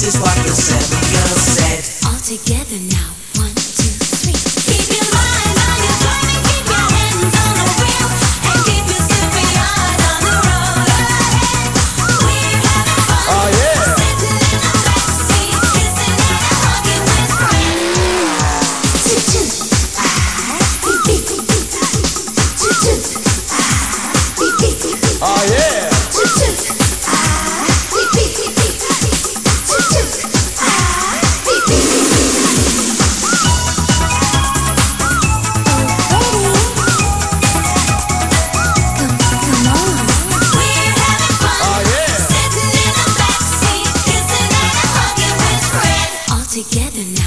This is what you said. together now.